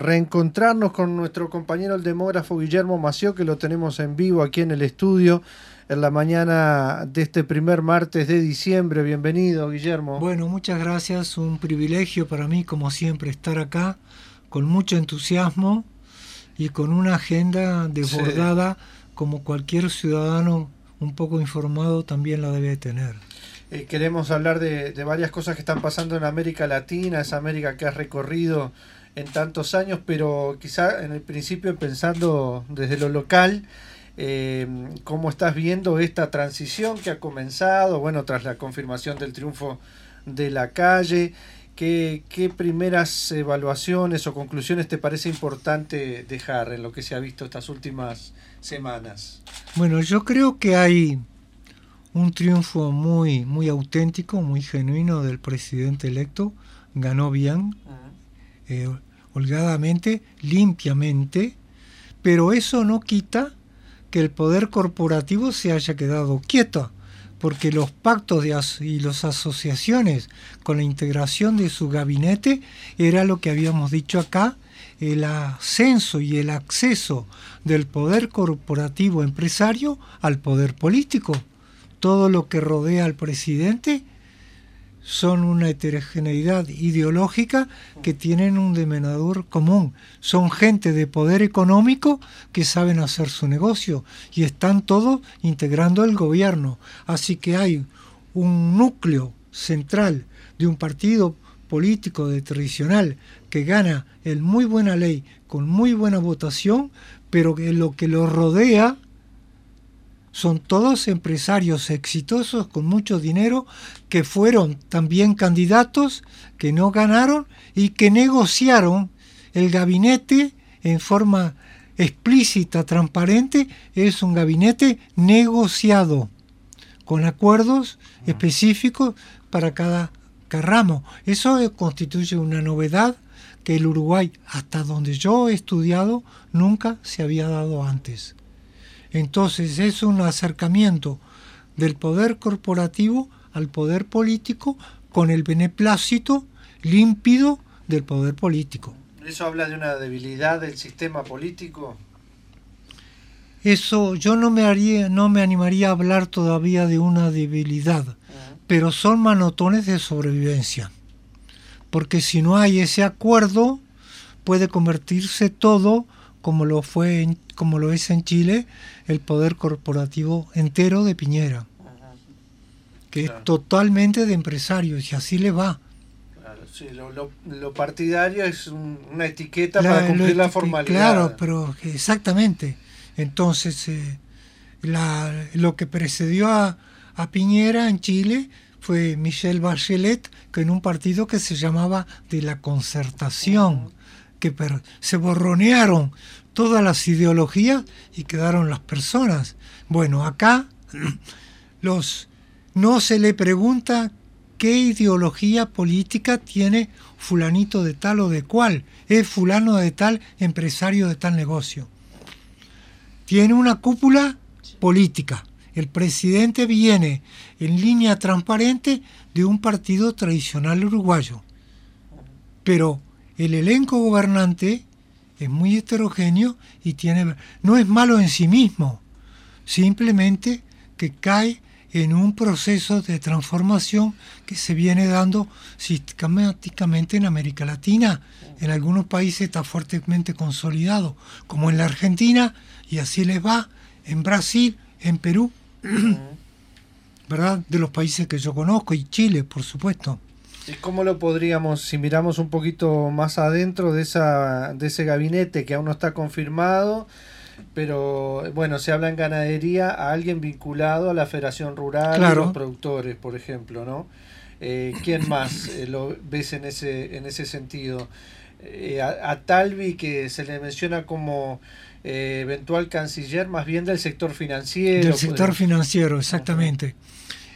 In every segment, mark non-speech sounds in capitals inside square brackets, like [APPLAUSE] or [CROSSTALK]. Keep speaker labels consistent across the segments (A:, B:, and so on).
A: reencontrarnos con nuestro compañero el demógrafo Guillermo Mació, que lo tenemos en vivo aquí en el estudio en la mañana de este primer martes de diciembre. Bienvenido, Guillermo.
B: Bueno, muchas gracias. Un privilegio para mí, como siempre, estar acá con mucho entusiasmo y con una agenda desbordada como cualquier ciudadano un poco informado también la debe tener.
A: Eh, queremos hablar de, varias cosas que están pasando en América Latina, esa América que has recorrido en tantos años, pero quizá en el principio pensando desde lo local, eh, ¿cómo estás viendo esta transición que ha comenzado? Bueno, tras la confirmación del triunfo de la calle, ¿qué, qué primeras evaluaciones o conclusiones te parece importante dejar en lo que se ha visto estas últimas semanas?
B: Bueno, yo creo que hay un triunfo muy, muy auténtico, muy genuino del presidente electo. Ganó bien, eh, holgadamente, limpiamente, pero eso no quita que el poder corporativo se haya quedado quieto, porque los pactos y las asociaciones con la integración de su gabinete era lo que habíamos dicho acá, el ascenso y el acceso del poder corporativo empresario al poder político. Todo lo que rodea al presidente son una heterogeneidad ideológica que tienen un denominador común. Son gente de poder económico que saben hacer su negocio y están todos integrando el gobierno. Así que hay un núcleo central de un partido político de tradicional que gana en muy buena ley, con muy buena votación, pero que lo que lo rodea son todos empresarios exitosos con mucho dinero que fueron también candidatos, que no ganaron y que negociaron el gabinete en forma explícita, transparente, es un gabinete negociado con acuerdos específicos para cada, ramo. Eso constituye una novedad que el Uruguay, hasta donde yo he estudiado, nunca se había dado antes. Entonces es un acercamiento del poder corporativo al poder político con el beneplácito límpido del poder político.
A: ¿Eso habla de una debilidad del sistema político?
B: Eso yo no me haría, no me animaría a hablar todavía de una debilidad, pero son manotones de sobrevivencia. Porque si no hay ese acuerdo, puede convertirse todo como lo fue como lo es en Chile el poder corporativo entero de Piñera, que es totalmente de empresarios y así le va.
A: Claro, sí, lo, partidario es una etiqueta para cumplir la formalidad.
B: Claro, pero exactamente. Entonces, eh, lo que precedió a, Piñera en Chile fue Michelle Bachelet, que en un partido que se llamaba de la concertación, que se borronearon todas las ideologías y quedaron las personas. Bueno, acá [CLEARS THROAT] los, no se le pregunta qué ideología política tiene fulanito de tal o de cual, es fulano de tal empresario de tal negocio. Tiene una cúpula política. El presidente viene en línea transparente de un partido tradicional uruguayo. Pero el elenco gobernante es muy heterogéneo y tiene no es malo en sí mismo, simplemente que cae en un proceso de transformación que se viene dando sistemáticamente en América Latina. En algunos países está fuertemente consolidado, como en la Argentina, y así les va, en Brasil, en Perú, [CLEARS THROAT] ¿verdad? De los países que yo conozco, y Chile, por supuesto.
A: ¿Y cómo lo podríamos, si miramos un poquito más adentro de, esa, de ese gabinete que aún no está confirmado, pero bueno, se habla en ganadería a alguien vinculado a la Federación Rural y los productores, por ejemplo, ¿no? Eh, ¿Quién más eh, lo ves en ese, en ese sentido? Eh, a, Talvi, que se le menciona como eventual canciller, más bien del sector financiero.
B: Del sector financiero, exactamente.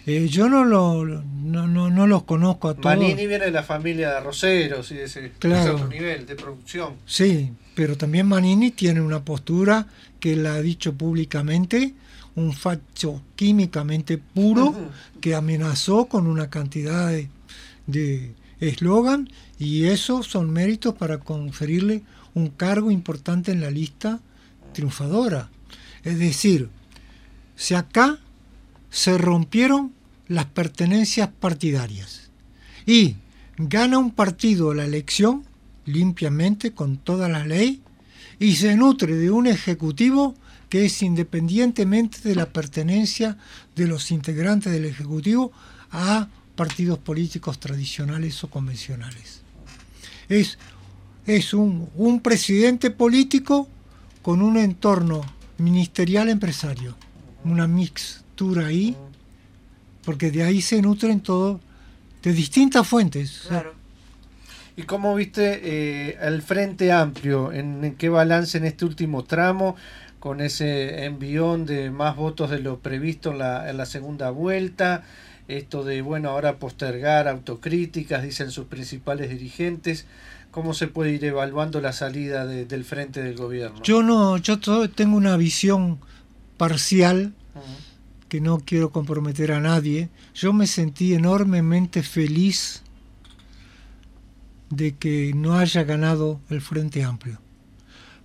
B: Eh, yo no, lo, no, no, los conozco a todos.
A: Manini viene de la familia de arroceros y de ese, otro nivel de producción.
B: Sí, pero también Manini tiene una postura que él ha dicho públicamente, un facho químicamente puro que amenazó con una cantidad de eslogan y esos son méritos para conferirle un cargo importante en la lista triunfadora. Es decir, si acá se rompieron las pertenencias partidarias y gana un partido la elección limpiamente con toda la ley y se nutre de un ejecutivo que es independientemente de la pertenencia de los integrantes del ejecutivo a partidos políticos tradicionales o convencionales. Es, es un, un presidente político con un entorno ministerial empresario, una mixtura ahí, porque de ahí se nutren todo de distintas fuentes.
A: ¿Y cómo viste eh, el Frente Amplio? ¿En, qué balance en este último tramo? Con ese envión de más votos de lo previsto en la, en la segunda vuelta. Esto de, bueno, ahora postergar autocríticas, dicen sus principales dirigentes. ¿Cómo se puede ir evaluando la salida del frente del gobierno?
B: Yo no, yo tengo una visión parcial que no quiero comprometer a nadie. Yo me sentí enormemente feliz de que no haya ganado el Frente Amplio,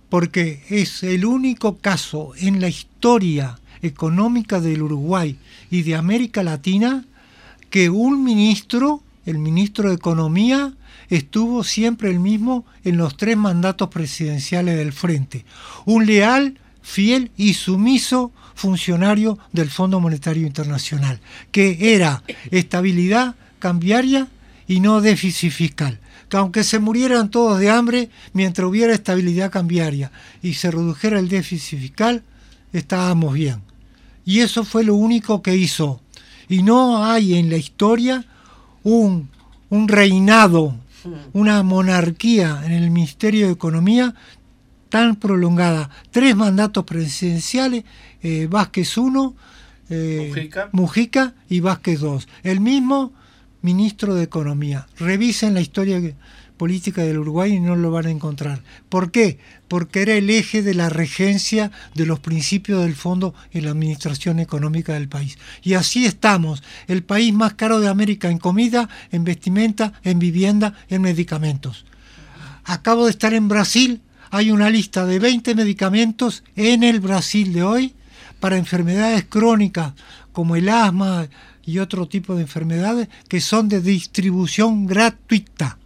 B: porque es el único caso en la historia económica del Uruguay y de América Latina que un ministro, el ministro de Economía, estuvo siempre el mismo en los tres mandatos presidenciales del Frente. Un leal, fiel y sumiso funcionario del Fondo Monetario Internacional, que era estabilidad cambiaria y no déficit fiscal. Que aunque se murieran todos de hambre, mientras hubiera estabilidad cambiaria y se redujera el déficit fiscal, estábamos bien. Y eso fue lo único que hizo. Y no hay en la historia un, un reinado una monarquía en el Ministerio de Economía tan prolongada. Tres mandatos presidenciales, eh, Vázquez 1, eh, Mujica. y Vázquez 2. El mismo ministro de Economía. Revisen la historia política del Uruguay y no lo van a encontrar. ¿Por qué? Porque era el eje de la regencia de los principios del fondo en la administración económica del país. Y así estamos, el país más caro de América en comida, en vestimenta, en vivienda, en medicamentos. Acabo de estar en Brasil, hay una lista de 20 medicamentos en el Brasil de hoy para enfermedades crónicas como el asma y otro tipo de enfermedades que son de distribución gratuita.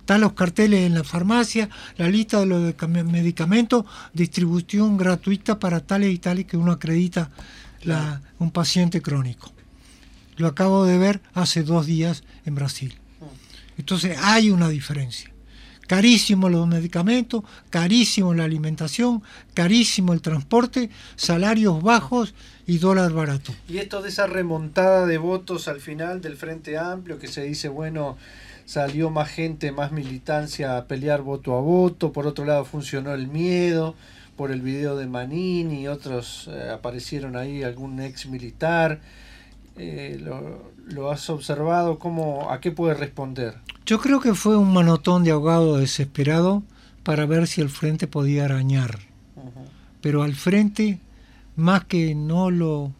B: Están los carteles en la farmacia, la lista de los medicamentos, distribución gratuita para tales y tales que uno acredita la, un paciente crónico. Lo acabo de ver hace dos días en Brasil. Entonces hay una diferencia. Carísimo los medicamentos, carísimo la alimentación, carísimo el transporte, salarios bajos y dólar barato.
A: Y esto de esa remontada de votos al final del Frente Amplio que se dice, bueno, salió más gente, más militancia a pelear voto a voto, por otro lado funcionó el miedo, por el video de Manini, otros eh, aparecieron ahí, algún ex militar. Eh, lo, has observado? ¿Cómo, ¿A qué puede responder?
B: Yo creo que fue un manotón de ahogado desesperado para ver si el frente podía arañar. Pero al frente, más que no lo,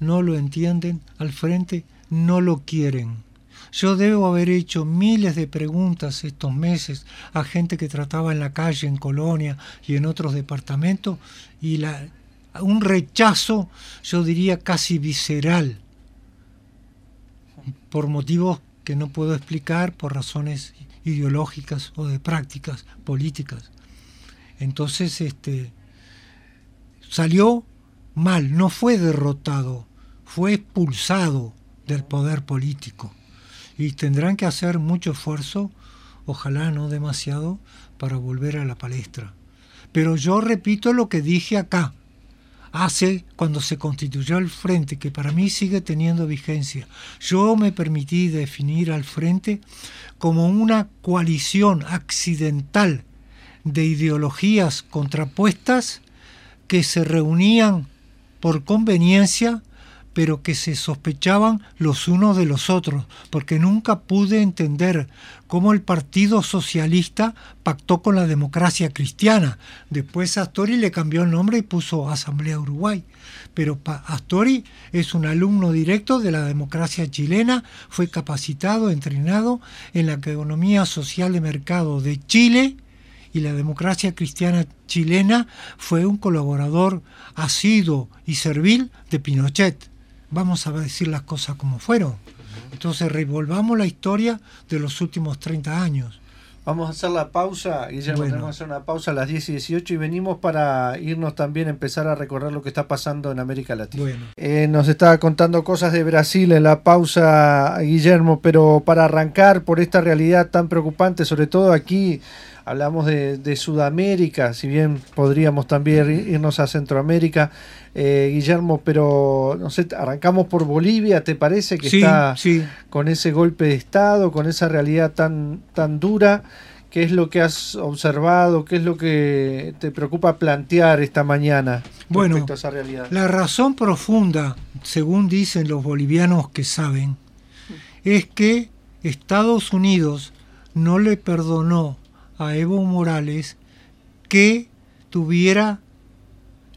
B: no lo entienden, al frente no lo quieren yo debo haber hecho miles de preguntas estos meses a gente que trataba en la calle, en Colonia y en otros departamentos, y la, un rechazo, yo diría, casi visceral, por motivos que no puedo explicar, por razones ideológicas o de prácticas políticas. Entonces, este, salió mal, no fue derrotado, fue expulsado del poder político y tendrán que hacer mucho esfuerzo, ojalá no demasiado, para volver a la palestra. Pero yo repito lo que dije acá, hace cuando se constituyó el frente, que para mí sigue teniendo vigencia. Yo me permití definir al frente como una coalición accidental de ideologías contrapuestas que se reunían por conveniencia pero que se sospechaban los unos de los otros, porque nunca pude entender cómo el Partido Socialista pactó con la democracia cristiana. Después Astori le cambió el nombre y puso Asamblea Uruguay. Pero Astori es un alumno directo de la democracia chilena, fue capacitado, entrenado en la economía social de mercado de Chile y la democracia cristiana chilena fue un colaborador asiduo y servil de Pinochet. Vamos a decir las cosas como fueron. Entonces revolvamos la historia de los últimos 30 años.
A: Vamos a hacer la pausa, Guillermo, tenemos que hacer una pausa a las 10 y 18 y venimos para irnos también a empezar a recorrer lo que está pasando en América Latina. Bueno. Eh, nos estaba contando cosas de Brasil en la pausa, Guillermo, pero para arrancar por esta realidad tan preocupante, sobre todo aquí hablamos de, Sudamérica, si bien podríamos también irnos a Centroamérica, eh, Guillermo, pero no sé, arrancamos por Bolivia, ¿te parece que está con ese golpe de Estado, con esa realidad tan, tan dura? ¿Qué es lo que has observado? ¿Qué es lo que te preocupa plantear esta mañana
B: bueno, respecto a esa realidad? La razón profunda, según dicen los bolivianos que saben, es que Estados Unidos no le perdonó a Evo Morales que tuviera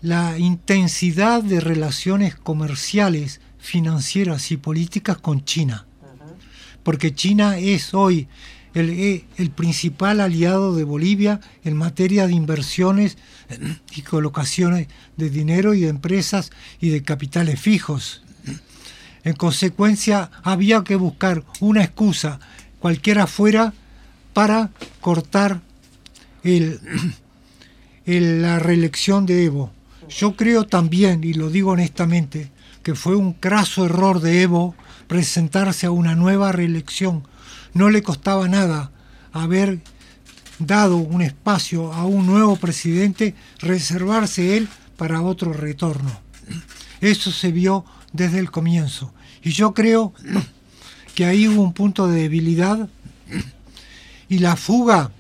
B: la intensidad de relaciones comerciales, financieras y políticas con China. Porque China es hoy el, eh, el, principal aliado de Bolivia en materia de inversiones [CLEARS THROAT] y colocaciones de dinero y de empresas y de capitales fijos. En consecuencia, había que buscar una excusa, cualquiera fuera, para cortar el, la reelección de Evo. Yo creo también, y lo digo honestamente, que fue un craso error de Evo presentarse a una nueva reelección. No le costaba nada haber dado un espacio a un nuevo presidente, reservarse él para otro retorno. Eso se vio desde el comienzo. Y yo creo que ahí hubo un punto de debilidad y la fuga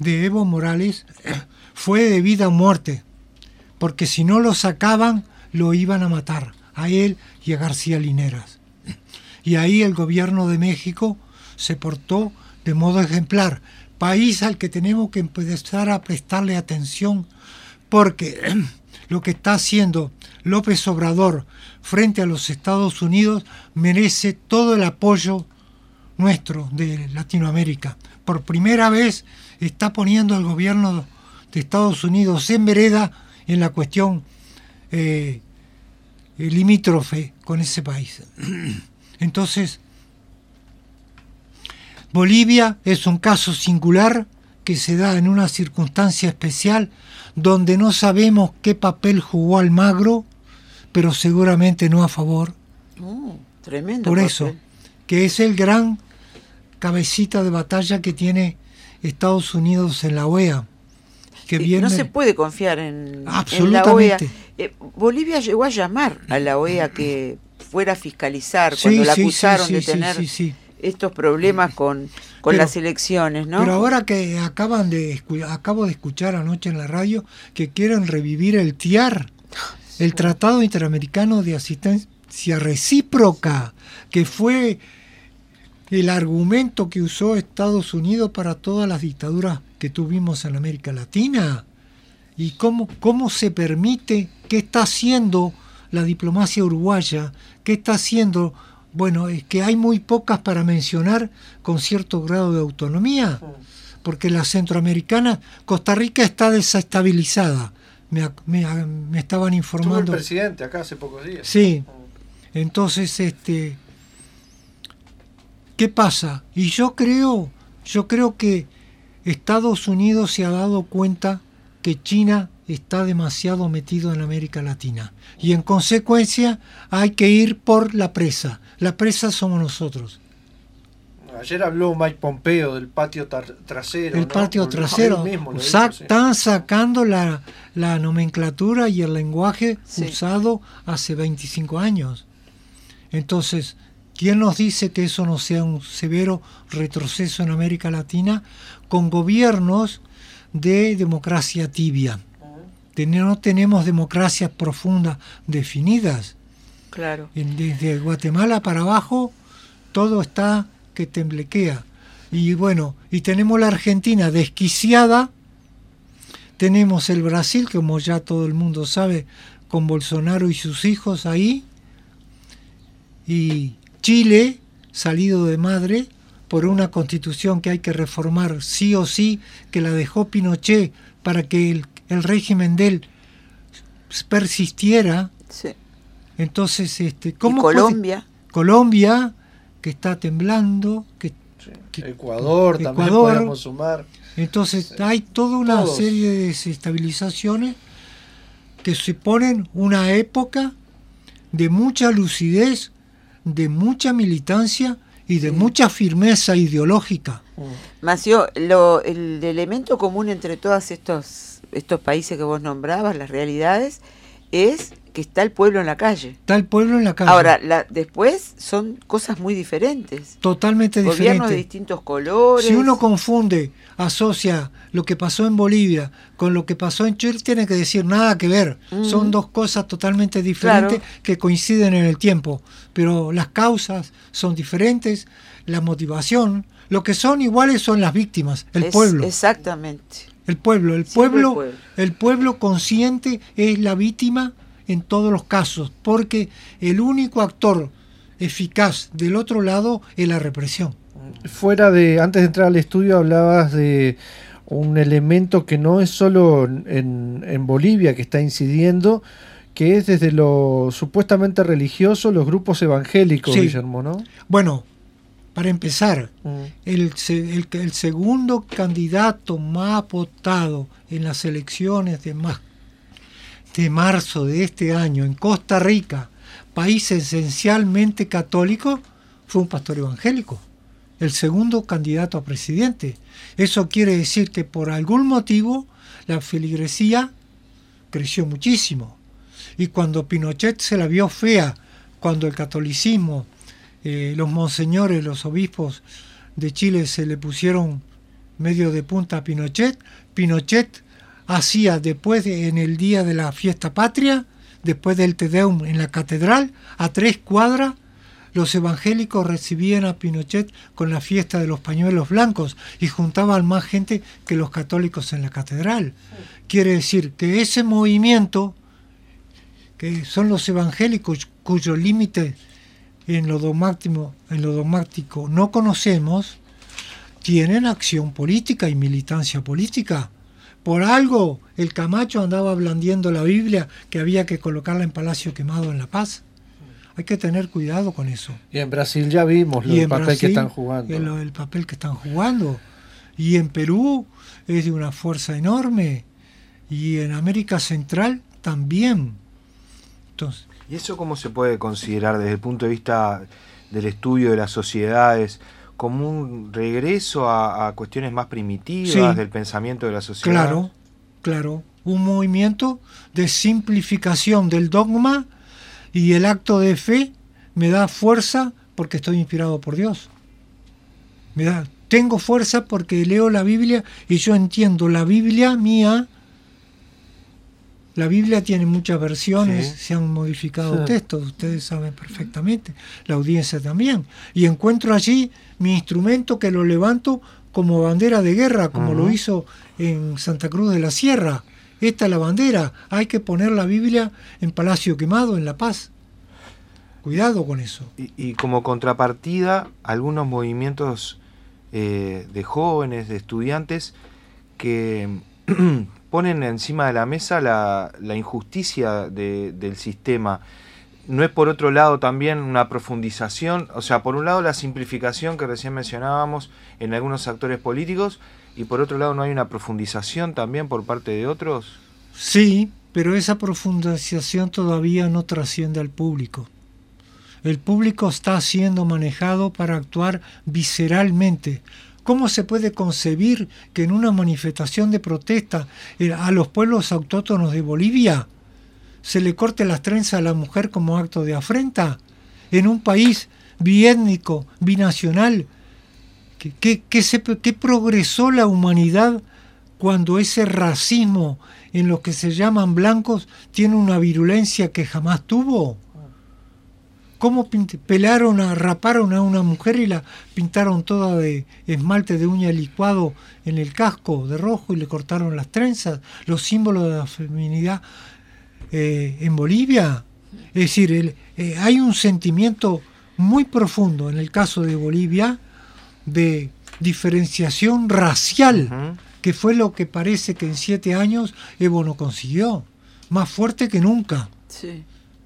B: de Evo Morales [CLEARS THROAT] fue de vida o muerte, porque si no lo sacaban, lo iban a matar, a él y a García Lineras. [CLEARS THROAT] Y ahí el gobierno de México se portó de modo ejemplar, país al que tenemos que empezar a prestarle atención, porque [CLEARS THROAT] lo que está haciendo López Obrador frente a los Estados Unidos merece todo el apoyo nuestro de Latinoamérica por primera vez está poniendo al gobierno de Estados Unidos en vereda en la cuestión eh, limítrofe con ese país. [CLEARS THROAT] Entonces, Bolivia es un caso singular que se da en una circunstancia especial donde no sabemos qué papel jugó Almagro, pero seguramente no a favor.
C: Uh, tremendo.
B: Por eso, que es el gran cabecita de batalla que tiene Estados Unidos en la OEA.
C: Que No se puede confiar en,
B: la OEA.
C: Eh, Bolivia llegó a llamar a la OEA que fuera a fiscalizar cuando la acusaron de tener estos problemas con, con las elecciones, ¿no?
B: Pero ahora que acaban de acabo de escuchar anoche en la radio que quieren revivir el TIAR, el Tratado Interamericano de Asistencia Recíproca, que fue el argumento que usó Estados Unidos para todas las dictaduras que tuvimos en América Latina y cómo, cómo se permite, qué está haciendo la diplomacia uruguaya, qué está haciendo, bueno, es que hay muy pocas para mencionar con cierto grado de autonomía, porque la centroamericana, Costa Rica está desestabilizada, me, me, estaban informando.
A: el presidente acá hace pocos días.
B: Sí, entonces este ¿Qué pasa? Y yo creo, yo creo que Estados Unidos se ha dado cuenta que China está demasiado metido en América Latina. Y en consecuencia hay que ir por la presa. La presa somos nosotros.
A: Ayer habló Mike Pompeo del patio trasero.
B: El patio trasero. están sacando la, nomenclatura y el lenguaje usado hace 25 años. Entonces, ¿Quién nos dice que eso no sea un severo retroceso en América Latina con gobiernos de democracia tibia? No tenemos democracias profundas definidas.
C: Claro.
B: Desde Guatemala para abajo todo está que temblequea. Y bueno, y tenemos la Argentina desquiciada, tenemos el Brasil, como ya todo el mundo sabe, con Bolsonaro y sus hijos ahí, y Chile, salido de madre, por una constitución que hay que reformar sí o sí, que la dejó Pinochet para que el, el régimen de él persistiera. Entonces, este, ¿cómo
C: Colombia?
B: Colombia, que está temblando, que,
A: Ecuador, también podemos sumar.
B: Entonces, hay toda una serie de desestabilizaciones que se ponen una época de mucha lucidez, de mucha militancia y de mucha firmeza ideológica.
C: Mm. Macio, lo, el elemento común entre todos estos, estos países que vos nombrabas, las realidades, es que está el pueblo en la calle.
B: Está el pueblo en la calle.
C: Ahora, la, después son cosas muy diferentes.
B: Totalmente diferentes.
C: Gobiernos de distintos colores.
B: Si uno confunde, asocia lo que pasó en Bolivia con lo que pasó en Chile, tiene que decir nada que ver. Son dos cosas totalmente diferentes que coinciden en el tiempo. Pero las causas son diferentes, la motivación, lo que son iguales son las víctimas, el pueblo.
C: Exactamente.
B: El pueblo, el pueblo, el pueblo consciente es la víctima en todos los casos, porque el único actor eficaz del otro lado es la represión.
A: Fuera de, antes de entrar al estudio hablabas de un elemento que no es solo en, en Bolivia que está incidiendo, que es desde lo supuestamente religioso, los grupos evangélicos, Guillermo, ¿no?
B: Bueno, para empezar, mm. el, el, el, segundo candidato más votado en las elecciones de de marzo de este año en Costa Rica, país esencialmente católico, fue un pastor evangélico, el segundo candidato a presidente. Eso quiere decir que por algún motivo la feligresía creció muchísimo. Y cuando Pinochet se la vio fea, cuando el catolicismo, eh, los monseñores, los obispos de Chile se le pusieron medio de punta a Pinochet, Pinochet hacía después en el día de la fiesta patria, después del Tedeum en la catedral, a tres cuadras, los evangélicos recibían a Pinochet con la fiesta de los pañuelos blancos y juntaban más gente que los católicos en la catedral. Quiere decir que ese movimiento, que son los evangélicos cuyo límite en lo dogmático, en lo dogmático no conocemos, tienen acción política y militancia política. Por algo el Camacho andaba blandiendo la Biblia que había que colocarla en Palacio Quemado en La Paz. Hay que tener cuidado con eso.
A: Y en Brasil ya vimos el papel que están jugando.
B: El, el papel que están jugando. Y en Perú es de una fuerza enorme. Y en América Central también.
D: Entonces, ¿Y eso cómo se puede considerar desde el punto de vista del estudio de las sociedades? como un regreso a, cuestiones más primitivas del pensamiento de la sociedad.
B: Claro, claro. Un movimiento de simplificación del dogma y el acto de fe me da fuerza porque estoy inspirado por Dios. Me da, tengo fuerza porque leo la Biblia y yo entiendo la Biblia mía la Biblia tiene muchas versiones, se han modificado textos, ustedes saben perfectamente, la audiencia también. Y encuentro allí mi instrumento que lo levanto como bandera de guerra, como lo hizo en Santa Cruz de la Sierra. Esta es la bandera, hay que poner la Biblia en Palacio Quemado, en La Paz. Cuidado con eso.
D: Y, como contrapartida, algunos movimientos eh, de jóvenes, de estudiantes, que [CLEARS THROAT] ponen encima de la mesa la, injusticia del sistema. No es por otro lado también una profundización, o sea, por un lado la simplificación que recién mencionábamos en algunos actores políticos y por otro lado no hay una profundización también por parte de otros.
B: Sí, pero esa profundización todavía no trasciende al público. El público está siendo manejado para actuar visceralmente, ¿Cómo se puede concebir que en una manifestación de protesta eh, a los pueblos autóctonos de Bolivia se le corte las trenzas a la mujer como acto de afrenta? En un país biétnico, binacional, ¿qué, qué progresó la humanidad cuando ese racismo en los que se llaman blancos tiene una virulencia que jamás tuvo? Cómo pelaron, a, raparon a una mujer y la pintaron toda de esmalte de uña licuado en el casco de rojo y le cortaron las trenzas, los símbolos de la feminidad eh, en Bolivia. Es decir, eh, hay un sentimiento muy profundo en el caso de Bolivia de diferenciación racial, que fue lo que parece que en siete años Evo no consiguió, más fuerte que nunca.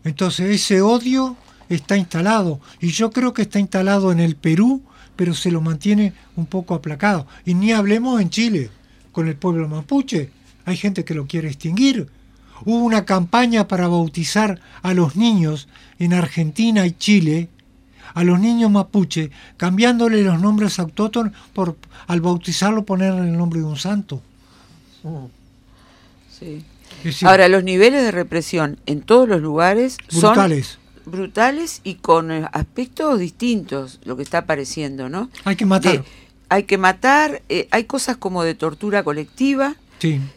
B: Entonces ese odio está instalado, y yo creo que está instalado en el Perú, pero se lo mantiene un poco aplacado. Y ni hablemos en Chile, con el pueblo mapuche, hay gente que lo quiere extinguir. Hubo una campaña para bautizar a los niños en Argentina y Chile, a los niños mapuche, cambiándole los nombres autóctonos por al bautizarlo ponerle el nombre de un santo.
C: Sí. Ahora, los niveles de represión en todos los lugares
B: brutales.
C: son brutales y con eh, aspectos distintos, lo que está apareciendo, ¿no?
B: Hay que matar.
C: hay que matar, eh, hay cosas como de tortura colectiva,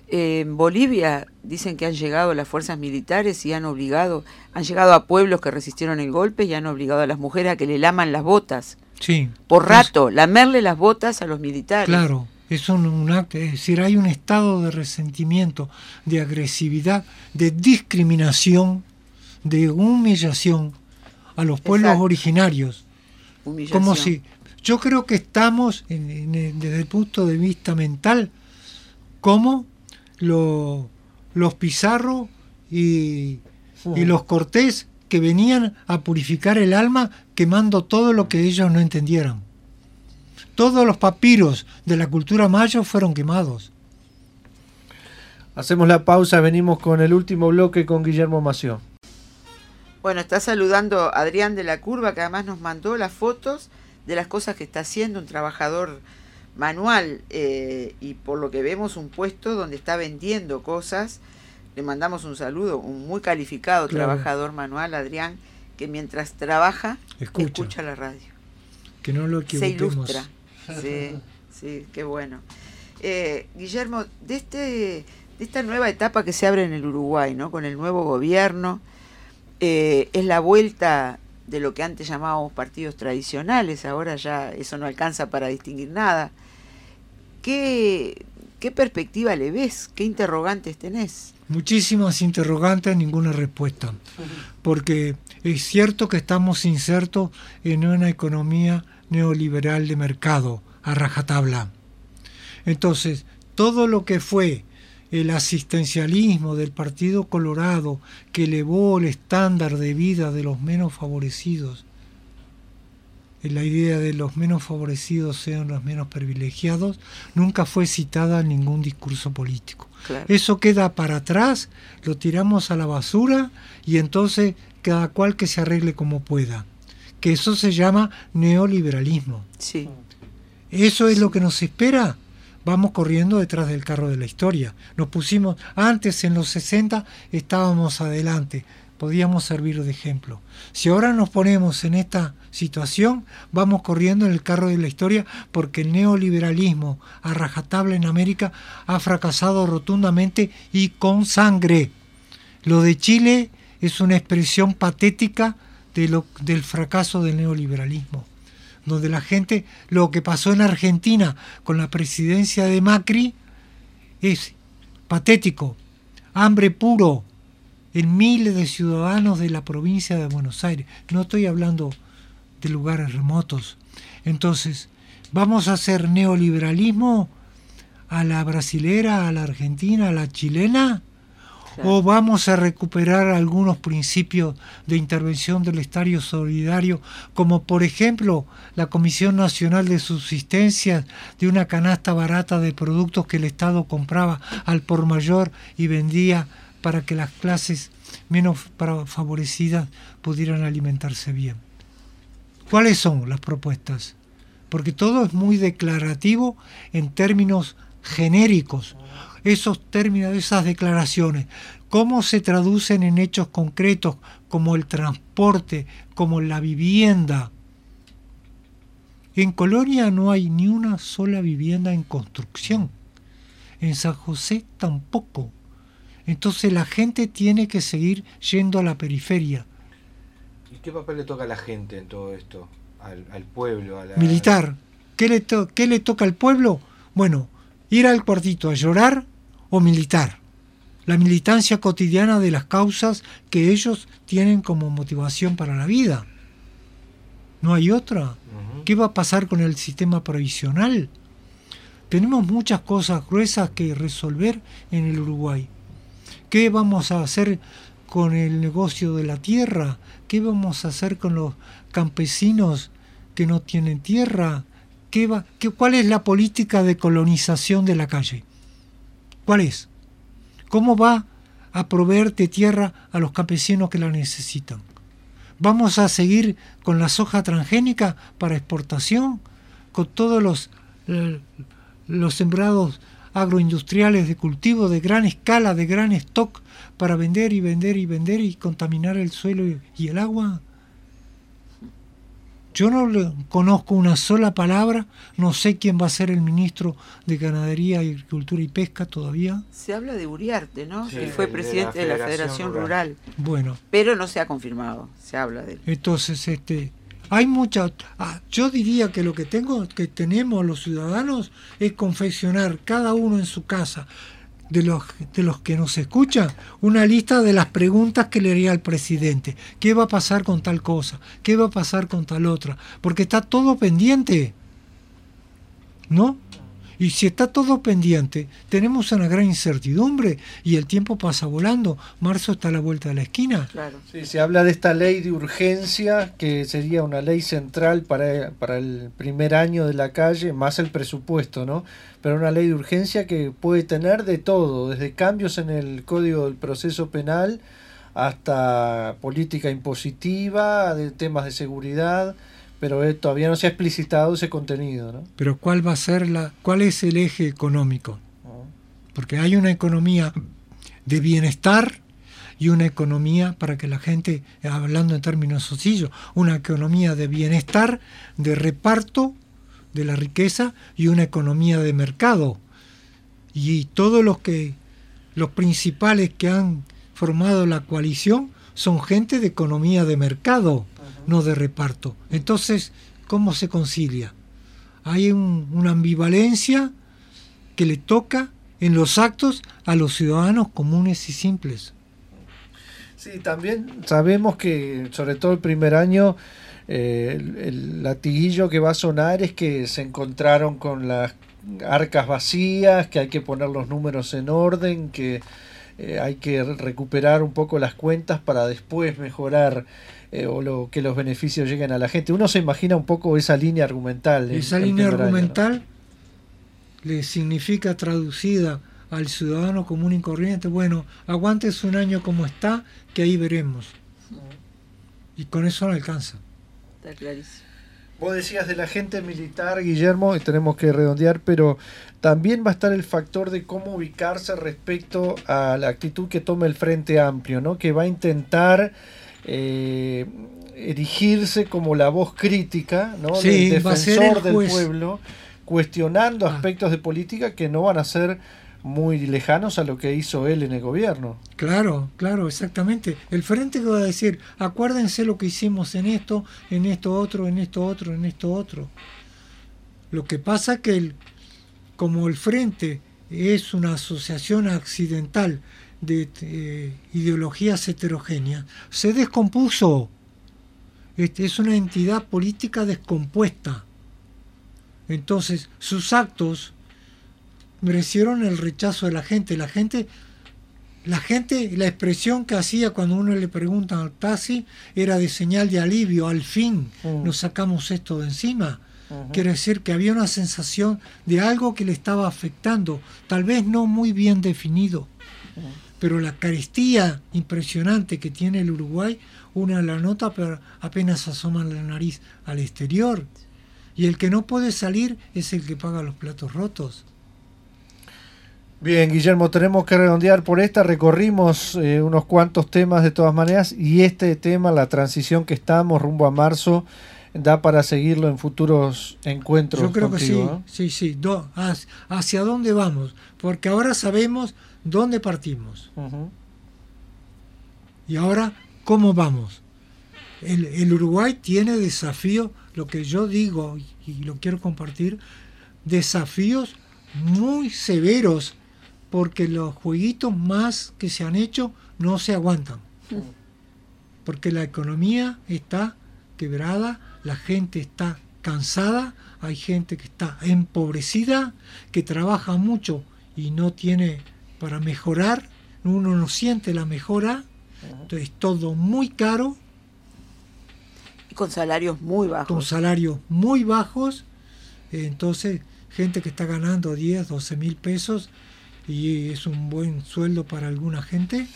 C: en Bolivia dicen que han llegado las fuerzas militares y han obligado, han llegado a pueblos que resistieron el golpe y han obligado a las mujeres a que le laman las botas.
B: Sí.
C: Por rato, lamerle las botas a los militares.
B: Claro, es un, acto, es decir, hay un estado de resentimiento, de agresividad, de discriminación, de humillación a los pueblos originarios. Como si, yo creo que estamos, desde el punto de vista mental, como los Pizarro y, y los Cortés que venían a purificar el alma quemando todo lo que ellos no entendieran. Todos los papiros de la cultura maya fueron quemados.
A: Hacemos la pausa, venimos con el último bloque con Guillermo Mació.
C: Bueno, está saludando Adrián de la Curva, que además nos mandó las fotos de las cosas que está haciendo un trabajador manual eh, y por lo que vemos un puesto donde está vendiendo cosas. Le mandamos un saludo, un muy calificado trabajador manual, Adrián, que mientras trabaja escucha, la radio.
B: Que no lo
C: Se ilustra. [LAUGHS] Sí, sí, qué bueno. Eh, Guillermo, de, este, de esta nueva etapa que se abre en el Uruguay, ¿no? con el nuevo gobierno, eh, es la vuelta de lo que antes llamábamos partidos tradicionales, ahora ya eso no alcanza para distinguir nada. ¿Qué, perspectiva le ves? ¿Qué interrogantes tenés?
B: Muchísimas interrogantes, ninguna respuesta. Porque es cierto que estamos insertos en una economía neoliberal de mercado, a rajatabla. Entonces, todo lo que fue el asistencialismo del Partido Colorado, que elevó el estándar de vida de los menos favorecidos, la idea de los menos favorecidos sean los menos privilegiados, nunca fue citada en ningún discurso político. Eso queda para atrás, lo tiramos a la basura y entonces cada cual que se arregle como pueda. Que eso se llama neoliberalismo.
C: Sí.
B: ¿Eso es lo que nos espera? Vamos corriendo detrás del carro de la historia. Nos pusimos, antes en los 60 estábamos adelante, podíamos servir de ejemplo. Si ahora nos ponemos en esta situación, vamos corriendo en el carro de la historia porque el neoliberalismo a rajatabla en América ha fracasado rotundamente y con sangre. Lo de Chile es una expresión patética de lo, del fracaso del neoliberalismo, donde la gente, lo que pasó en Argentina con la presidencia de Macri, es patético, hambre puro, en miles de ciudadanos de la provincia de Buenos Aires. No estoy hablando de lugares remotos. Entonces, ¿vamos a hacer neoliberalismo a la brasilera, a la argentina, a la chilena? ¿O vamos a recuperar algunos principios de intervención del Estado solidario, como por ejemplo la Comisión Nacional de Subsistencia de una canasta barata de productos que el Estado compraba al por mayor y vendía para que las clases menos favorecidas pudieran alimentarse bien. ¿Cuáles son las propuestas? Porque todo es muy declarativo en términos genéricos. Esos términos, esas declaraciones, ¿cómo se traducen en hechos concretos como el transporte, como la vivienda? En Colonia no hay ni una sola vivienda en construcción. En San José tampoco. Entonces la gente tiene que seguir yendo a la periferia.
D: ¿Y qué papel le toca a la gente en todo esto? Al, pueblo, a la...
B: Militar. ¿Qué le, ¿Qué le toca al pueblo? Bueno, ir al cuartito a llorar o militar. La militancia cotidiana de las causas que ellos tienen como motivación para la vida. No hay otra. ¿Qué va a pasar con el sistema provisional? Tenemos muchas cosas gruesas que resolver en el Uruguay. ¿Qué vamos a hacer con el negocio de la tierra? ¿Qué vamos a hacer con los campesinos que no tienen tierra? ¿Qué ¿Cuál es la política de colonización de la calle? ¿Cuál es? ¿Cómo va a proveer de tierra a los campesinos que la necesitan? ¿Vamos a seguir con la soja transgénica para exportación? ¿Con todos los, los sembrados agroindustriales de cultivo de gran escala, de gran stock, para vender y vender y vender y contaminar el suelo y el agua? Yo no le conozco una sola palabra, no sé quién va a ser el ministro de Ganadería, Agricultura y Pesca todavía.
C: Se habla de Uriarte, ¿no? que fue presidente de la, Federación, Rural.
B: Bueno.
C: Pero no se ha confirmado, se habla de él.
B: Entonces, este, hay mucha... Ah, yo diría que lo que, tengo, que tenemos los ciudadanos es confeccionar cada uno en su casa de los, de los que nos escuchan una lista de las preguntas que le haría al presidente. ¿Qué va a pasar con tal cosa? ¿Qué va a pasar con tal otra? Porque está todo pendiente. ¿No? Y si está todo pendiente, tenemos una gran incertidumbre y el tiempo pasa volando. Marzo está a la vuelta de la esquina.
A: Claro. Sí, se habla de esta ley de urgencia, que sería una ley central para, para el primer año de la calle, más el presupuesto, ¿no? Pero una ley de urgencia que puede tener de todo, desde cambios en el Código del Proceso Penal hasta política impositiva, de temas de seguridad pero eh, todavía no se ha explicitado ese contenido. ¿no?
B: Pero ¿cuál va a ser la, cuál es el eje económico? Porque hay una economía de bienestar y una economía para que la gente, hablando en términos sencillos, una economía de bienestar, de reparto de la riqueza y una economía de mercado. Y todos los que los principales que han formado la coalición son gente de economía de mercado no de reparto. Entonces, ¿cómo se concilia? Hay una ambivalencia que le toca en los actos a los ciudadanos comunes y simples.
A: Sí, también sabemos que sobre todo el primer año eh, el, latiguillo que va a sonar es que se encontraron con las arcas vacías, que hay que poner los números en orden, que eh, hay que recuperar un poco las cuentas para después mejorar eh, o lo, que los beneficios lleguen a la gente. Uno se imagina un poco esa línea argumental.
B: Esa línea argumental le significa traducida al ciudadano común y corriente, bueno, aguantes un año como está, que ahí veremos. Y con eso no alcanza.
C: Está clarísimo.
A: Vos decías de la gente militar, Guillermo, y tenemos que redondear, pero también va a estar el factor de cómo ubicarse respecto a la actitud que toma el Frente Amplio, ¿no? Que va a intentar eh, erigirse como la voz crítica ¿no? del defensor del pueblo, cuestionando ah. aspectos de política que no van a ser muy lejanos a lo que hizo él en el gobierno.
B: Claro, claro, exactamente. El frente que va a decir, acuérdense lo que hicimos en esto, en esto otro, en esto otro, en esto otro. Lo que pasa que el, como el frente es una asociación accidental de eh, ideologías heterogéneas, se descompuso. Este, es una entidad política descompuesta. Entonces, sus actos merecieron el rechazo de la gente. La gente, la gente, la expresión que hacía cuando uno le pregunta al taxi era de señal de alivio, al fin mm. nos sacamos esto de encima. Quiere decir que había una sensación de algo que le estaba afectando, tal vez no muy bien definido. Pero la carestía impresionante que tiene el Uruguay, una la nota, pero apenas asoma la nariz al exterior. Y el que no puede salir es el que paga los platos rotos.
A: Bien, Guillermo, tenemos que redondear por esta. Recorrimos eh, unos cuantos temas de todas maneras y este tema, la transición que estamos rumbo a marzo, da para seguirlo en futuros encuentros.
B: Yo creo que sí, sí, sí. ¿Hacia dónde vamos? Porque ahora sabemos dónde partimos. Y ahora, ¿cómo vamos? El, Uruguay tiene desafíos, lo que yo digo y lo quiero compartir, desafíos muy severos, porque los jueguitos más que se han hecho no se aguantan. Porque la economía está quebrada, la gente está cansada, hay gente que está empobrecida, que trabaja mucho y no tiene para mejorar, uno no siente la mejora, entonces todo muy caro.
C: Y con salarios muy bajos.
B: Con salarios muy bajos, entonces gente que está ganando 10, 12 mil pesos y es un buen sueldo para alguna gente.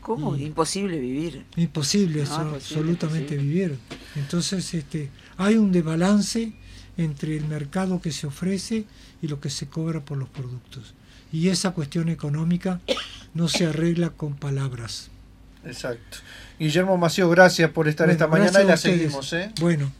C: ¿Cómo? imposible vivir.
B: Imposible, absolutamente vivir. Entonces este, hay un desbalance entre el mercado que se ofrece y lo que se cobra por los productos. Y esa cuestión económica no se arregla con palabras.
A: Exacto. Guillermo Mació, gracias por estar esta mañana y la seguimos. ¿eh?
B: Bueno.